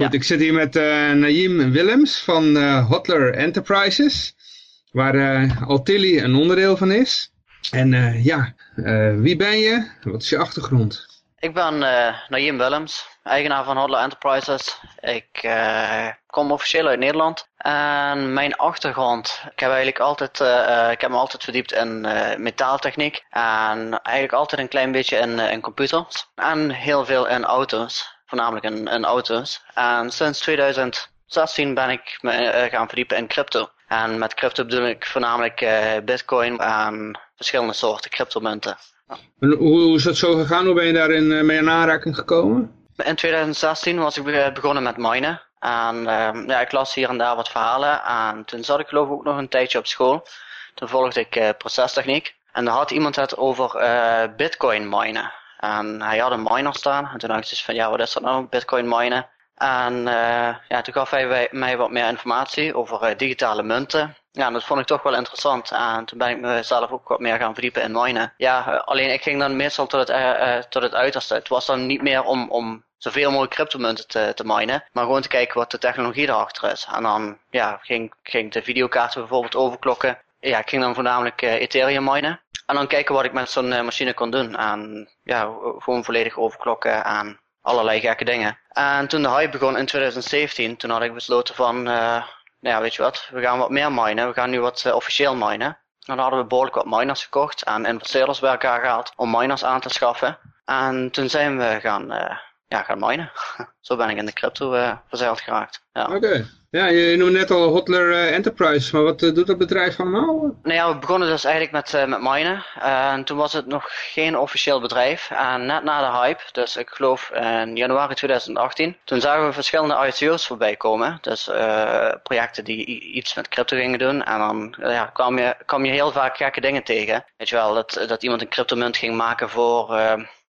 Goed, ik zit hier met uh, Naïm Willems van uh, Hotler Enterprises, waar uh, Altilli een onderdeel van is. En ja, wie ben je? Wat is je achtergrond? Ik ben Naïm Willems, eigenaar van Hotler Enterprises. Ik kom officieel uit Nederland. En mijn achtergrond, ik heb eigenlijk altijd, ik heb me altijd verdiept in metaaltechniek. En eigenlijk altijd een klein beetje in, in computers. En heel veel in auto's voornamelijk in, in auto's. En sinds 2016 ben ik me uh, gaan verdiepen in crypto. En met crypto bedoel ik voornamelijk uh, bitcoin en verschillende soorten cryptomunten. Ja. En hoe is dat zo gegaan? Hoe ben je daarin uh, mee in aanraking gekomen? In 2016 was ik begonnen met minen. En ja, ik las hier en daar wat verhalen. En toen zat ik geloof ik ook nog een tijdje op school. Toen volgde ik procestechniek. En daar had iemand het over bitcoin minen. En hij had een miner staan. En toen dacht ik dus van ja, wat is dat nou, bitcoin minen? En uh, ja, toen gaf hij mij wat meer informatie over uh, digitale munten. Ja, dat vond ik toch wel interessant. En toen ben ik mezelf ook wat meer gaan verdiepen in minen. Ja, alleen ik ging dan meestal tot het, tot het uiterste. Het was dan niet meer om, om zoveel mogelijk cryptomunten te, te minen. Maar gewoon te kijken wat de technologie erachter is. En dan ja, ging, ging de videokaarten bijvoorbeeld overklokken. Ja, ik ging dan voornamelijk Ethereum minen. En dan kijken wat ik met zo'n eh, machine kon doen. En ja, gewoon volledig overklokken aan allerlei gekke dingen. En toen de hype begon in 2017, toen had ik besloten van, uh, nou ja, weet je wat, we gaan wat meer minen. We gaan nu wat uh, officieel minen. Dan hadden we behoorlijk wat miners gekocht en investeerders bij elkaar gehaald om miners aan te schaffen. En toen zijn we gaan, ja, gaan minen. Zo ben ik in de crypto uh, verzeild geraakt. Ja. Oké. Ja, je noemde net al Hotler uh, Enterprise, maar wat uh, doet dat bedrijf allemaal? Nou ja, we begonnen dus eigenlijk met, met minen. en toen was het nog geen officieel bedrijf. En net na de hype, dus ik geloof in januari 2018, toen zagen we verschillende ICO's voorbij komen. Dus projecten die iets met crypto gingen doen. En dan ja, kwam, je, kwam je heel vaak gekke dingen tegen. Weet je wel, dat, dat iemand een cryptomunt ging maken voor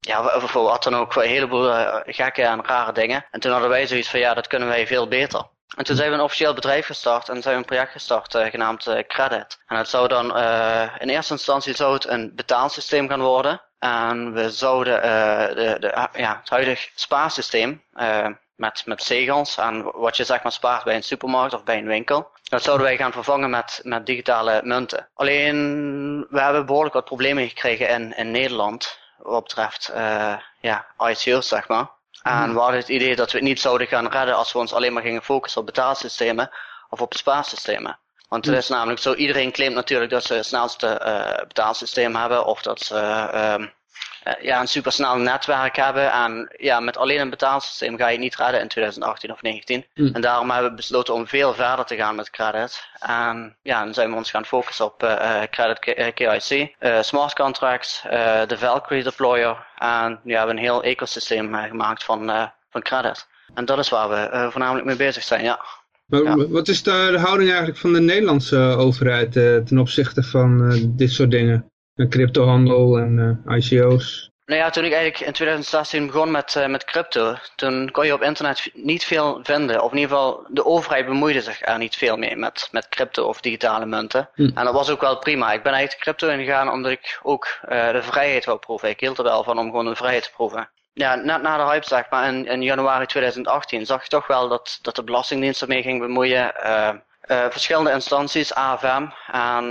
ja, wat dan ook, een heleboel gekke en rare dingen. En toen hadden wij zoiets van, ja, dat kunnen wij veel beter. En toen zijn we een officieel bedrijf gestart en zijn we een project gestart uh, genaamd uh, Credit. En het zou dan, in eerste instantie zou het een betaalsysteem gaan worden. En we zouden de, de, ja, het huidige spaarsysteem met, met zegels en wat je zeg maar spaart bij een supermarkt of bij een winkel. Dat zouden wij gaan vervangen met, met digitale munten. Alleen, we hebben behoorlijk wat problemen gekregen in, in Nederland wat betreft ja, ICO's zeg maar. En we hadden het idee dat we het niet zouden gaan redden als we ons alleen maar gingen focussen op betaalsystemen of op spaarsystemen. Want het is namelijk zo, iedereen claimt natuurlijk dat ze het snelste uh, betaalsysteem hebben of dat ze uh, uh, ja, een supersnel netwerk hebben. En ja, met alleen een betaalsysteem ga je niet redden in 2018 of 2019. Mm. En daarom hebben we besloten om veel verder te gaan met credit. En ja, dan zijn we ons gaan focussen op uh, credit KIC, uh, smart contracts, de Valkyrie deployer. En we hebben een heel ecosysteem gemaakt van, van credit. En dat is waar we voornamelijk mee bezig zijn, ja. Maar Wat is de, de, houding eigenlijk van de Nederlandse overheid ten opzichte van dit soort dingen? Cryptohandel en uh, ICO's. Nou ja, toen ik eigenlijk in 2016 begon met, uh, met crypto, toen kon je op internet niet veel vinden. Of in ieder geval, de overheid bemoeide zich er niet veel mee met, met crypto of digitale munten. Hm. En dat was ook wel prima. Ik ben eigenlijk crypto ingegaan omdat ik ook uh, de vrijheid wou proeven. Ik hield er wel van om gewoon de vrijheid te proeven. Ja, net na de hype zeg maar, in, in januari 2018 zag je toch wel dat, dat de Belastingdienst ermee ging bemoeien. Uh, uh, verschillende instanties, AFM. En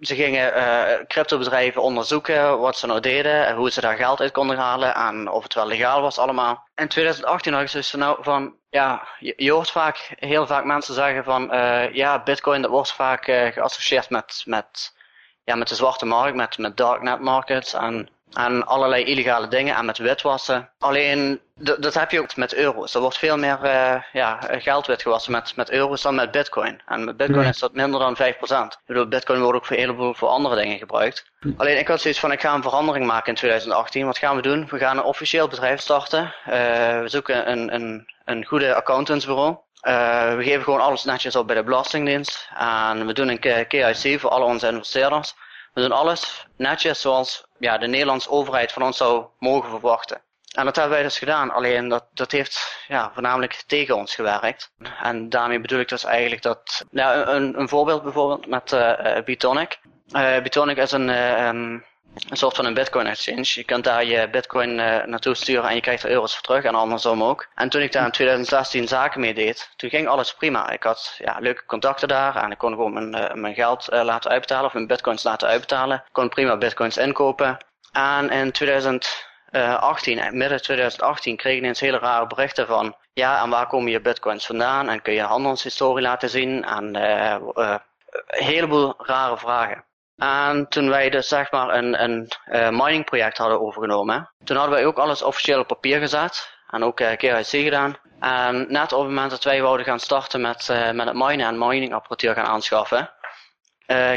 ze gingen uh, cryptobedrijven onderzoeken wat ze nou deden, en hoe ze daar geld uit konden halen en of het wel legaal was allemaal. In 2018 had ik dus nou van, ja, je, hoort vaak, heel vaak mensen zeggen van, uh, ja, bitcoin dat wordt vaak geassocieerd met, met, ja, met de zwarte markt, met, met darknet markets en en allerlei illegale dingen en met witwassen. Alleen, dat heb je ook met euro's. Er wordt veel meer uh, ja, geld witgewassen met, met euro's dan met bitcoin. En met bitcoin is dat minder dan 5%. Ik bedoel, bitcoin wordt ook voor een heleboel voor andere dingen gebruikt. Alleen, ik had zoiets van, ik ga een verandering maken in 2018. Wat gaan we doen? We gaan een officieel bedrijf starten. Uh, we zoeken een, een, een goede accountantsbureau. Uh, we geven gewoon alles netjes op bij de Belastingdienst. En we doen een KIC voor alle onze investeerders. We doen alles netjes zoals ja, de Nederlandse overheid van ons zou mogen verwachten. En dat hebben wij dus gedaan, alleen dat, dat heeft ja, voornamelijk tegen ons gewerkt. En daarmee bedoel ik dus eigenlijk dat, ja, een, een voorbeeld bijvoorbeeld met uh, Bitonic. Uh, Bitonic is een, uh, een soort van een bitcoin exchange. Je kunt daar je bitcoin naartoe sturen en je krijgt er euro's voor terug en andersom ook. En toen ik daar in 2016 zaken mee deed, toen ging alles prima. Ik had ja, leuke contacten daar en ik kon gewoon mijn, mijn geld laten uitbetalen of mijn bitcoins laten uitbetalen. Ik kon prima bitcoins inkopen. En in 2018, midden 2018, kreeg ik ineens hele rare berichten van ja, en waar komen je bitcoins vandaan? En kun je handelshistorie laten zien? En een heleboel rare vragen. En toen wij dus zeg maar een, een uh, mining project hadden overgenomen, toen hadden wij ook alles officieel op papier gezet. En ook uh, KYC gedaan. En net op het moment dat wij wouden gaan starten met, uh, met het minen en mining apparatuur gaan aanschaffen,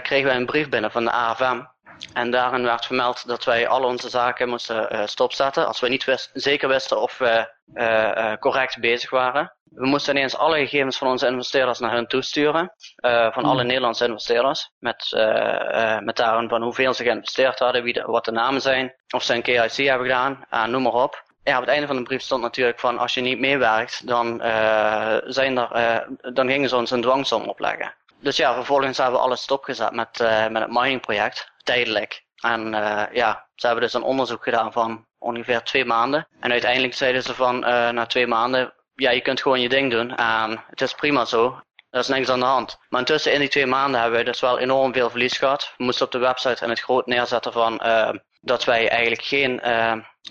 kregen wij een brief binnen van de AFM. En daarin werd vermeld dat wij al onze zaken moesten uh, stopzetten als we niet wist, zeker wisten of we uh, uh, correct bezig waren. We moesten ineens alle gegevens van onze investeerders naar hun toesturen, van alle hmm. Nederlandse investeerders, met, met daarin van hoeveel ze geïnvesteerd hadden, wie de, wat de namen zijn, of ze een KIC hebben gedaan, noem maar op. Ja, op het einde van de brief stond natuurlijk van als je niet meewerkt, dan, zijn er, dan gingen ze ons een dwangsom opleggen. Dus ja, vervolgens hebben we alles stopgezet met, met het miningproject tijdelijk. En uh, ja, ze hebben dus een onderzoek gedaan van ongeveer twee maanden. En uiteindelijk zeiden ze van uh, na twee maanden, ja, je kunt gewoon je ding doen. En het is prima zo. Er is niks aan de hand. Maar intussen in die twee maanden hebben we dus wel enorm veel verlies gehad. We moesten op de website in het groot neerzetten van uh, dat wij eigenlijk geen,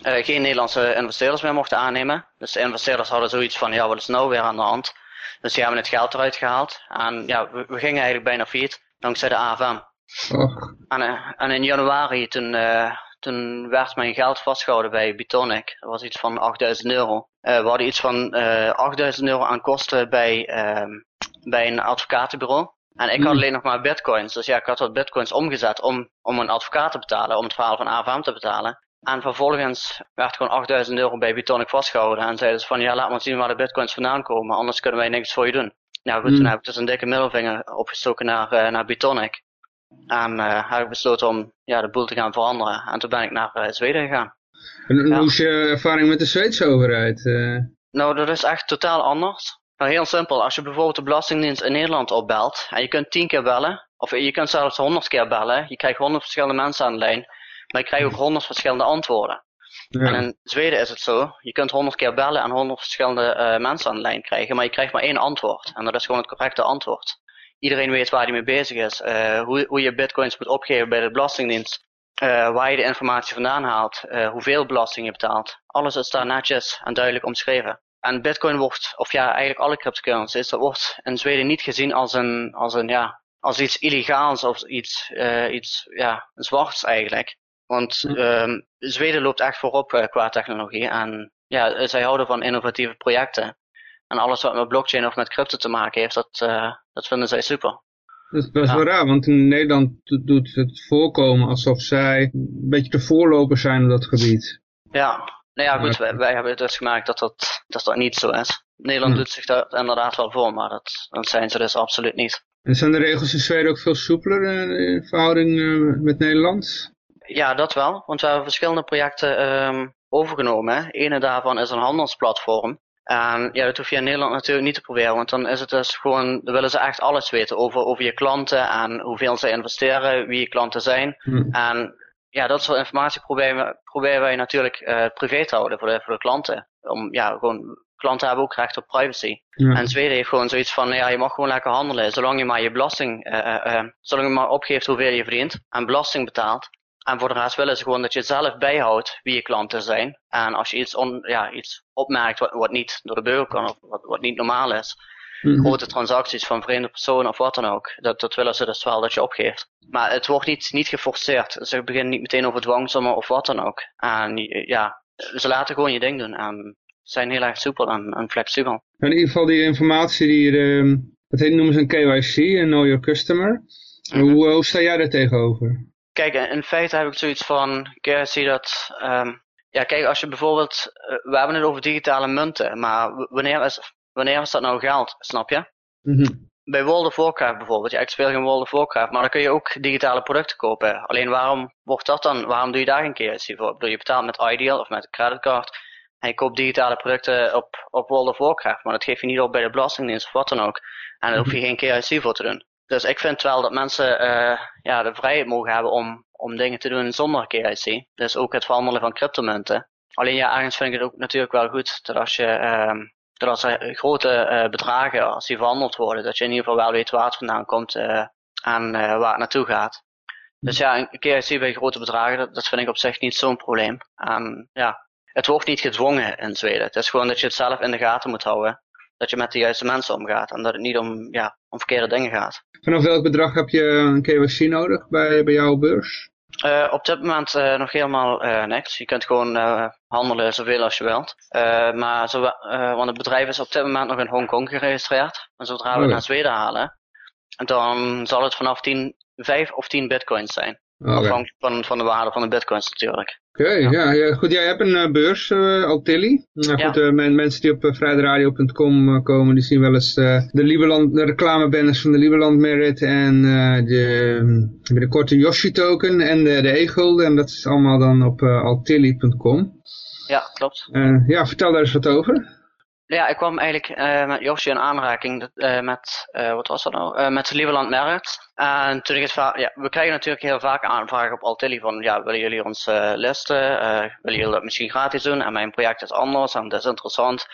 geen Nederlandse investeerders meer mochten aannemen. Dus de investeerders hadden zoiets van, ja, wat is nou weer aan de hand? Dus die hebben het geld eruit gehaald. En ja, we, we gingen eigenlijk bijna failliet, dankzij de AFM. En, eh, en, in januari toen, uh, toen werd mijn geld vastgehouden bij Bitonic. Dat was iets van 8000 euro. Uh, we hadden iets van 8000 euro aan kosten bij, ehm, bij een advocatenbureau. En ik had hmm. alleen nog maar bitcoins. Dus ja, ik had wat bitcoins omgezet om, om een advocaat te betalen, om het verhaal van AVM te betalen. En vervolgens werd gewoon 8000 euro bij Bitonic vastgehouden. En zeiden ze van, ja, laat maar zien waar de bitcoins vandaan komen, anders kunnen wij niks voor je doen. Nou goed, toen hmm. heb ik dus een dikke middelvinger opgestoken naar, naar Bitonic. En uh, heb ik besloten om ja, de boel te gaan veranderen. En toen ben ik naar uh, Zweden gegaan. En hoe is je ervaring met de Zweedse overheid? Uh... Nou, dat is echt totaal anders. Nou, heel simpel. Als je bijvoorbeeld de Belastingdienst in Nederland opbelt, en je kunt tien keer bellen, of je kunt zelfs honderd keer bellen, je krijgt honderd verschillende mensen aan de lijn, maar je krijgt ook honderd verschillende antwoorden. Ja. En in Zweden is het zo, je kunt honderd keer bellen en honderd verschillende uh, mensen aan de lijn krijgen, maar je krijgt maar één antwoord. En dat is gewoon het correcte antwoord iedereen weet waar hij mee bezig is. Uh, hoe, hoe je bitcoins moet opgeven bij de Belastingdienst. Uh, waar je de informatie vandaan haalt. Uh, hoeveel belasting je betaalt. Alles is daar netjes en duidelijk omschreven. En bitcoin wordt, of ja, eigenlijk alle cryptocurrencies, dat wordt in Zweden niet gezien als een, als een, ja, als iets illegaals of iets, iets, ja, zwarts eigenlijk. Want um, Zweden loopt echt voorop qua technologie en ja, zij houden van innovatieve projecten. En alles wat met blockchain of met crypto te maken heeft, dat, uh, dat vinden zij super. Dat is best wel raar, want in Nederland doet het voorkomen alsof zij een beetje de voorloper zijn op dat gebied. Ja, nou ja goed, wij, wij, hebben dus gemaakt dat dat, dat, dat niet zo is. Nederland hm. doet zich daar inderdaad wel voor, maar dat, dat zijn ze dus absoluut niet. En zijn de regels in Zweden ook veel soepeler in verhouding uh, met Nederland? Ja, dat wel, want we hebben verschillende projecten um, overgenomen. Ene daarvan is een handelsplatform. En ja, dat hoef je in Nederland natuurlijk niet te proberen, want dan is het dus gewoon, dan willen ze echt alles weten over, over je klanten en hoeveel ze investeren, wie je klanten zijn. Hmm. En ja, dat soort informatie proberen, proberen wij natuurlijk uh, privé te houden voor de, voor de klanten. Om, ja, gewoon, klanten hebben ook recht op privacy. En Zweden heeft gewoon zoiets van, ja, je mag gewoon lekker handelen, zolang je maar je belasting, uh, uh, zolang je maar opgeeft hoeveel je verdient en belasting betaalt. En voor de rest willen ze gewoon dat je zelf bijhoudt wie je klanten zijn. En als je iets, on, ja, iets opmerkt wat, wat niet door de beugel kan of wat, wat niet normaal is. Mm -hmm. Grote transacties van vreemde personen of wat dan ook. Dat, dat willen ze dus wel dat je opgeeft. Maar het wordt niet, niet geforceerd. Ze beginnen niet meteen over dwangsommen of wat dan ook. En ja, ze laten gewoon je ding doen. En zijn heel erg soepel en, en flexibel. In ieder geval die informatie die, uh, dat heet, noemen ze een KYC, een Know Your Customer. Mm -hmm. hoe, hoe sta jij daar tegenover? Kijk, in feite heb ik zoiets van, zie dat, um, ja kijk, als je bijvoorbeeld, uh, we hebben het over digitale munten, maar wanneer is, wanneer is dat nou geld, snap je? Mm -hmm. Bij World of Warcraft bijvoorbeeld, ja ik speel geen World of Warcraft, maar dan kun je ook digitale producten kopen. Alleen waarom wordt dat dan, waarom doe je daar geen KYC voor? Ik bedoel, je betaalt met Ideal of met een creditcard en je koopt digitale producten op, op World of Warcraft, maar dat geef je niet op bij de Belastingdienst of wat dan ook. En daar hoef je geen KYC voor te doen. Dus ik vind wel dat mensen uh, ja, de vrijheid mogen hebben om, om dingen te doen zonder KYC. Dus ook het verhandelen van cryptomunten. Alleen ja, ergens vind ik het ook natuurlijk wel goed dat als je ehm, dat als er grote bedragen, als die verhandeld worden, dat je in ieder geval wel weet waar het vandaan komt en waar het naartoe gaat. Dus ja, een KYC bij grote bedragen, dat, dat vind ik op zich niet zo'n probleem. En ja, het wordt niet gedwongen in Zweden. Het is gewoon dat je het zelf in de gaten moet houden. Dat je met de juiste mensen omgaat en dat het niet om, ja, om verkeerde dingen gaat. Vanaf welk bedrag heb je een KYC nodig bij, bij jouw beurs? Uh, op dit moment uh, nog helemaal uh, niks. Je kunt gewoon handelen zoveel als je wilt. maar zo, want het bedrijf is op dit moment nog in Hongkong geregistreerd. En zodra we het oh naar Zweden halen, dan zal het vanaf 10, 5 of 10 bitcoins zijn. Afhankelijk van, van de waarde van de bitcoins natuurlijk. Oké, ja. ja. goed. Jij hebt een uh, beurs, uh, Altilli. Nou, goed, uh, mensen die op vrijdradio.com komen, die zien wel eens de, Lieberland, de reclamebanners van de Lieberland Merit en de, binnenkort de Yoshi token en de, de e-gulden. En dat is allemaal dan op altilli.com. Ja, klopt. ja, vertel daar eens wat over. Ja, ik kwam eigenlijk uh, met Josje in aanraking uh, met, uh, wat was dat nou, met Lieberland Merit. En toen ik het ja, we krijgen natuurlijk heel vaak aanvragen op Altilli van, ja, willen jullie ons listen? willen jullie dat misschien gratis doen? En mijn project is anders en dat is interessant.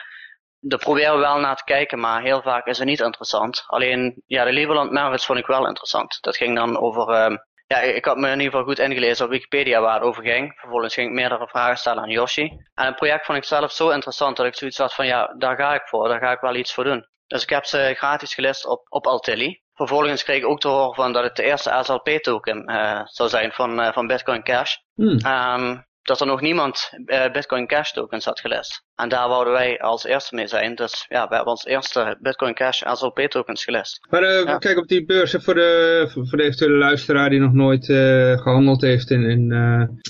Daar proberen we wel naar te kijken, maar heel vaak is het niet interessant. Alleen, ja, de Lieberland Merits vond ik wel interessant. Dat ging dan over ehm, ja, ik had me in ieder geval goed ingelezen op Wikipedia waar het over ging. Vervolgens ging ik meerdere vragen stellen aan Yoshi. En het project vond ik zelf zo interessant dat ik zoiets had van ja, daar ga ik voor, daar ga ik wel iets voor doen. Dus ik heb ze gratis gelist op, op Altilli. Vervolgens kreeg ik ook te horen van dat het de eerste SLP token uh, zou zijn van, uh, van Bitcoin Cash. Hmm dat er nog niemand uh, Bitcoin Cash tokens had gelist. En daar wouden wij als eerste mee zijn. Dus ja, we hebben ons eerste Bitcoin Cash SLP tokens gelist. Maar uh, kijk op die beurs voor de, voor de eventuele luisteraar die nog nooit uh, gehandeld heeft in, in,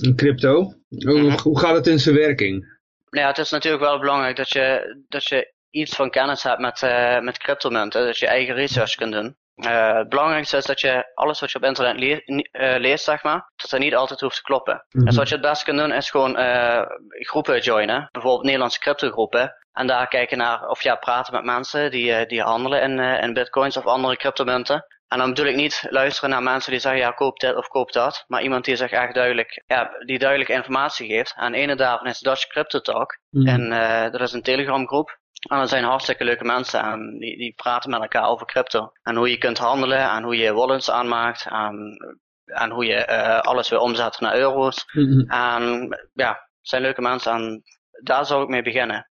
in crypto. Hoe, mhm. hoe gaat het in zijn werking? Ja, het is natuurlijk wel belangrijk dat je, dat je iets van kennis hebt met, met cryptomunten. Dat je eigen research kunt doen. Uh, het belangrijkste is dat je alles wat je op internet le uh, leest, zeg maar, dat er niet altijd hoeft te kloppen. Mm -hmm. Dus wat je het beste kunt doen is gewoon uh, groepen joinen, bijvoorbeeld Nederlandse cryptogroepen. En daar kijken naar of ja, praten met mensen die, die handelen in, in bitcoins of andere cryptomunten. En dan bedoel ik niet luisteren naar mensen die zeggen ja koop dit of koop dat. Maar iemand die zich echt duidelijk, ja, die duidelijke informatie geeft. En ene daarvan is Dutch Crypto Talk. Mm -hmm. En uh, dat is een telegram groep. En dat zijn hartstikke leuke mensen en die, die praten met elkaar over crypto. En hoe je kunt handelen en hoe je wallets aanmaakt en, en hoe je uh, alles weer omzet naar euro's. Mm -hmm. En ja, zijn leuke mensen en daar zou ik mee beginnen.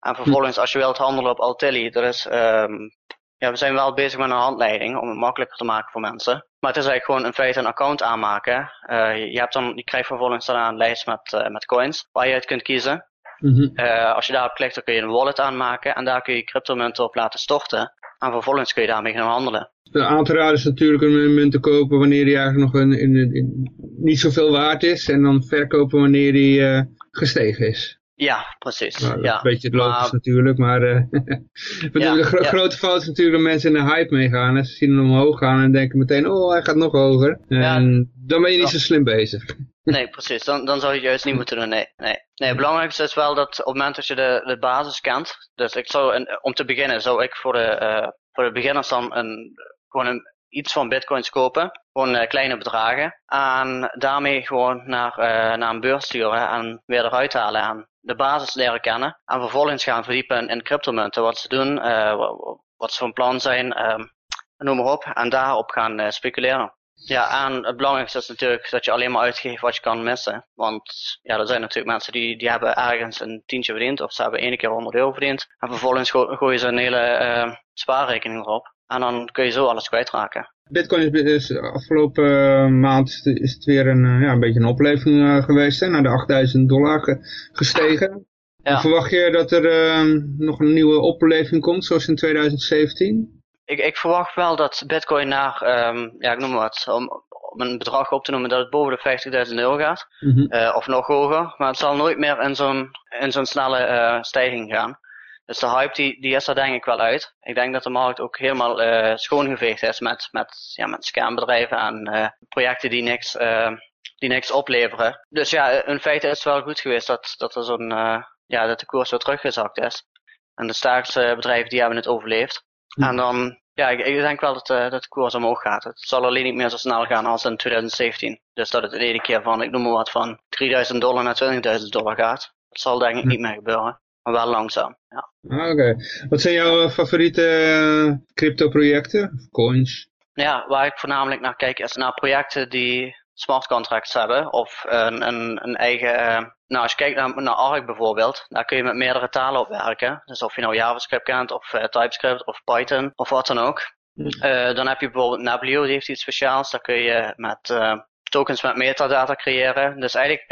En vervolgens als je wilt handelen op Altilli, er is, um, ja, we zijn wel bezig met een handleiding om het makkelijker te maken voor mensen. Maar het is eigenlijk gewoon in feite een account aanmaken. Uh, je, hebt dan, je krijgt vervolgens daarna een lijst met, uh, met coins waar je uit kunt kiezen. Mm -hmm. uh, als je daarop klikt, dan kun je een wallet aanmaken en daar kun je cryptomunten op laten storten. En vervolgens kun je daarmee gaan handelen. Aan te raden is natuurlijk een munt te kopen wanneer die eigenlijk nog in, in, in, niet zoveel waard is. En dan verkopen wanneer die uh, gestegen is. Ja, precies. Nou, ja. Een beetje het logisch maar... natuurlijk, maar uh, ja, de gro ja. grote fout is natuurlijk dat mensen in de hype meegaan. En ze zien hem omhoog gaan en denken meteen, oh hij gaat nog hoger. En dan ben je niet zo slim bezig. Nee, precies. Dan, dan zou je het juist niet moeten doen. Nee, nee. nee het belangrijkste is wel dat op het moment dat je de, de basis kent. Dus ik zou, een, om te beginnen, zou ik voor de, uh, voor de beginners dan een, gewoon een, iets van bitcoins kopen. Gewoon uh, kleine bedragen. En daarmee gewoon naar, uh, naar een beurs sturen en weer eruit halen. En de basis leren kennen. En vervolgens gaan verdiepen in, cryptomunten. Wat ze doen, wat, wat ze van plan zijn, um, noem maar op. En daarop gaan speculeren. Ja, en het belangrijkste is natuurlijk dat je alleen maar uitgeeft wat je kan missen. Want ja, er zijn natuurlijk mensen die, die hebben ergens een tientje verdiend of ze hebben één keer 100 euro verdiend. En vervolgens go gooien ze een hele uh, spaarrekening erop. En dan kun je zo alles kwijtraken. Bitcoin is, is afgelopen uh, maand is het weer een, uh, ja, een beetje een opleving geweest, hè, naar de 8000 dollar ge gestegen. Ja. Verwacht je dat er nog een nieuwe opleving komt, zoals in 2017? Ik, ik verwacht wel dat bitcoin naar, um, ja ik noem maar wat, om, om een bedrag op te noemen dat het boven de 50.000 euro gaat. Mm -hmm. uh, of nog hoger. Maar het zal nooit meer in zo'n in zo'n snelle uh, stijging gaan. Dus de hype die, die is er denk ik wel uit. Ik denk dat de markt ook helemaal uh, schoongeveegd is met, met, ja, met scambedrijven en projecten die niks, die niks opleveren. Dus ja, in feite is het wel goed geweest dat, dat er zo'n, ja, dat de koers weer teruggezakt is. En de sterkste bedrijven die hebben het overleefd. En dan ja, ik, ik denk wel dat, uh, dat de koers omhoog gaat. Het zal alleen niet meer zo snel gaan als in 2017. Dus dat het in ene keer van, ik noem maar wat, van 3000 dollar naar 20.000 dollar gaat. Dat zal denk ik niet meer gebeuren. Maar wel langzaam, ja. Ah, Oké. Wat zijn jouw favoriete uh, crypto projecten? Coins? Ja, waar ik voornamelijk naar kijk is naar projecten die smart contracts hebben. Of een, een, een eigen, uh, nou als je kijkt naar, naar ARC bijvoorbeeld, daar kun je met meerdere talen op werken. Dus of je nou JavaScript kent of uh, TypeScript of Python of wat dan ook. Uh, dan heb je bijvoorbeeld Neblio, die heeft iets speciaals. Daar kun je met tokens met metadata creëren. Dus eigenlijk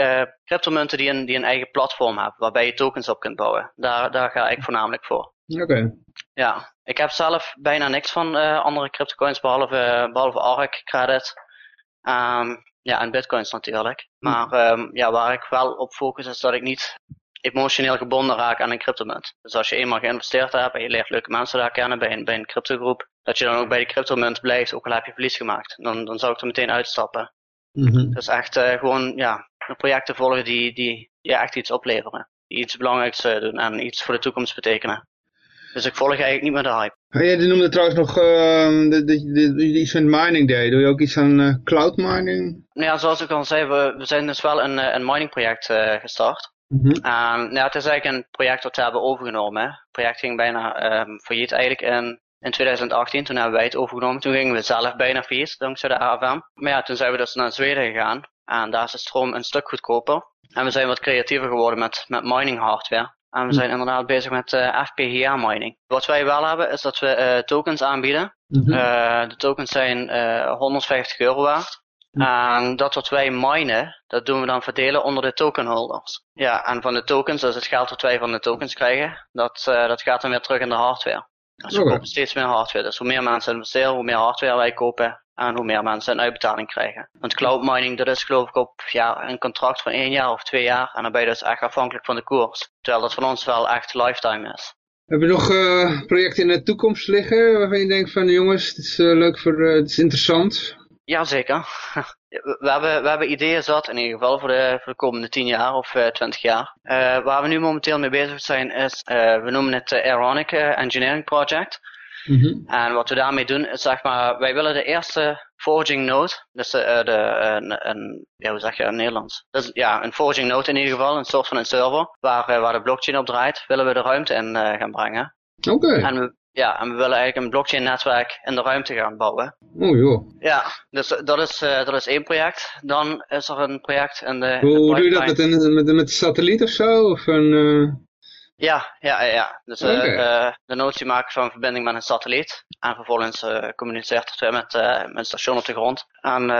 cryptomunten die een, die een eigen platform hebben, waarbij je tokens op kunt bouwen. Daar, daar ga ik voornamelijk voor. Oké. Ja, ik heb zelf bijna niks van andere cryptocoins behalve, behalve ARC credit. Um, ja, en bitcoins natuurlijk. Hm. Maar um, ja, waar ik wel op focus is dat ik niet emotioneel gebonden raak aan een cryptomunt. Dus als je eenmaal geïnvesteerd hebt en je leert leuke mensen daar kennen bij een, bij een cryptogroep, dat je dan ook bij die cryptomunt blijft, ook al heb je verlies gemaakt. Dan, dan zou ik er meteen uitstappen. Mm -hmm. Dus echt uh, gewoon ja, projecten volgen die, die, die echt iets opleveren. Die iets belangrijks uh, doen en iets voor de toekomst betekenen. Dus ik volg eigenlijk niet meer de hype. Oh, ja, die noemde trouwens nog uh, de, de, iets van mining day. Doe je ook iets aan uh, cloud mining? Ja, zoals ik al zei, we, we zijn dus wel een, eh, een mining project uh, gestart. Mm -hmm. ja, het is eigenlijk een project dat we hebben overgenomen. Het project ging bijna um, failliet eigenlijk in, in 2018. Toen hebben wij het overgenomen. Toen gingen we zelf bijna failliet, dankzij de AFM. Maar ja, toen zijn we dus naar Zweden gegaan. En daar is de stroom een stuk goedkoper. En we zijn wat creatiever geworden met, met mining hardware. En we zijn inderdaad bezig met uh, FPGA mining. Wat wij wel hebben is dat we uh, tokens aanbieden. Mm -hmm. uh, de tokens zijn 150 euro waard. Mm En dat wat wij minen, dat doen we dan verdelen onder de tokenholders. Ja, en van de tokens, dus het geld dat wij van de tokens krijgen, dat, dat gaat dan weer terug in de hardware. Dus we okay. kopen steeds meer hardware. Dus hoe meer mensen investeren, hoe meer hardware wij kopen, en hoe meer mensen een uitbetaling krijgen. Want cloud mining, dat is geloof ik op ja, een contract van één jaar of twee jaar. En dan ben je dus echt afhankelijk van de koers. Terwijl dat van ons wel echt lifetime is. Heb je nog uh, projecten in de toekomst liggen waarvan je denkt van jongens, dit is uh, leuk voor, uh, dit is interessant? Jazeker. we, hebben, we hebben ideeën zat, in ieder geval voor de, voor de komende 10 jaar of uh, 20 jaar. waar we nu momenteel mee bezig zijn is, we noemen het de Aeronic Engineering Project. Mm -hmm. En wat we daarmee doen is zeg maar, wij willen de eerste forging node, dus de, de een, een, ja, hoe zeg je in Nederlands? Dus, ja, een forging node in ieder geval, een soort van een server, waar, waar de blockchain op draait, willen we de ruimte in gaan brengen. Oké. Okay. En we, ja, en we willen eigenlijk een blockchain netwerk in de ruimte gaan bouwen. Oh joh. Ja, dus dat is, dat is één project. Dan is er een project in de... Hoe, hoe doe je dat met een, met, met satelliet of zo? Of een, ja, ja, ja. Dus uh, okay. de notie maken van een verbinding met een satelliet. En vervolgens communiceert het weer met, met een station op de grond. En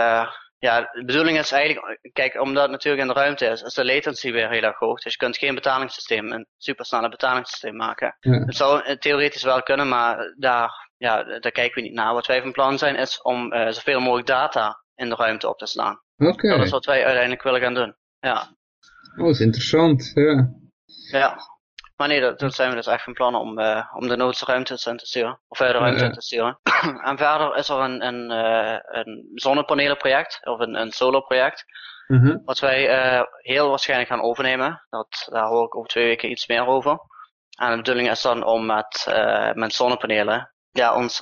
ja, de bedoeling is eigenlijk, kijk, omdat het natuurlijk in de ruimte is, is de latency weer heel erg hoog. Dus je kunt geen betalingssysteem, een supersnelle betalingssysteem maken. Ja. Het zou theoretisch wel kunnen, maar daar, ja, daar kijken we niet naar. Wat wij van plan zijn, is om zoveel mogelijk data in de ruimte op te slaan. Okay. Dat is wat wij uiteindelijk willen gaan doen. Ja. Oh, dat is interessant, ja. Ja, maar nee, dat, dat zijn we dus echt van plan om, uh, om de noodse ruimte in te sturen. Of verder ruimte in te sturen. en verder is er een, een, uh, een zonnepanelenproject, of een, een solarproject. Mm -hmm. Wat wij uh, heel waarschijnlijk gaan overnemen. Dat, daar hoor ik over twee weken iets meer over. En de bedoeling is dan om met, met zonnepanelen ja, ons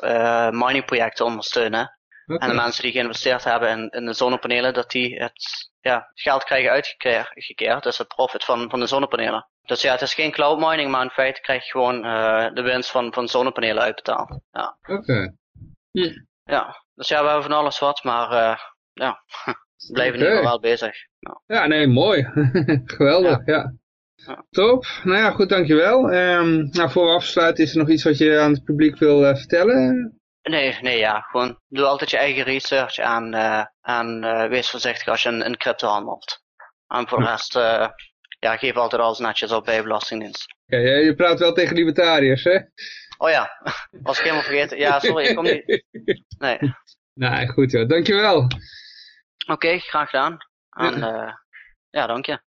miningproject te ondersteunen. Okay. En de mensen die geïnvesteerd hebben in, in de zonnepanelen, dat die het ja, geld krijgen uitgekeerd. Dus het profit van, van de zonnepanelen. Dus ja, het is geen cloud mining, maar in feite krijg je gewoon uh, de winst van, van zonnepanelen uitbetaald. Ja. Oké. Okay. Ja, dus ja, we hebben van alles wat, maar uh, ja, we blijven okay. nu wel bezig. Ja, ja nee, mooi. Geweldig, ja. ja. ja. Top. Nou ja, goed, dankjewel. Um, nou, voor we afsluiten, is er nog iets wat je aan het publiek wil uh, vertellen? Nee, nee, ja. Gewoon doe altijd je eigen research en, en wees voorzichtig als je een, crypto handelt. En voor de rest ja, geef altijd alles netjes op bij Belastingdienst. Okay, je praat wel tegen libertariërs, hè? Oh ja, was ik helemaal vergeten. Ja, sorry, ik kom niet. Nee. Nou, goed joh. Dankjewel. Oké, okay, graag gedaan. En ja, dank je.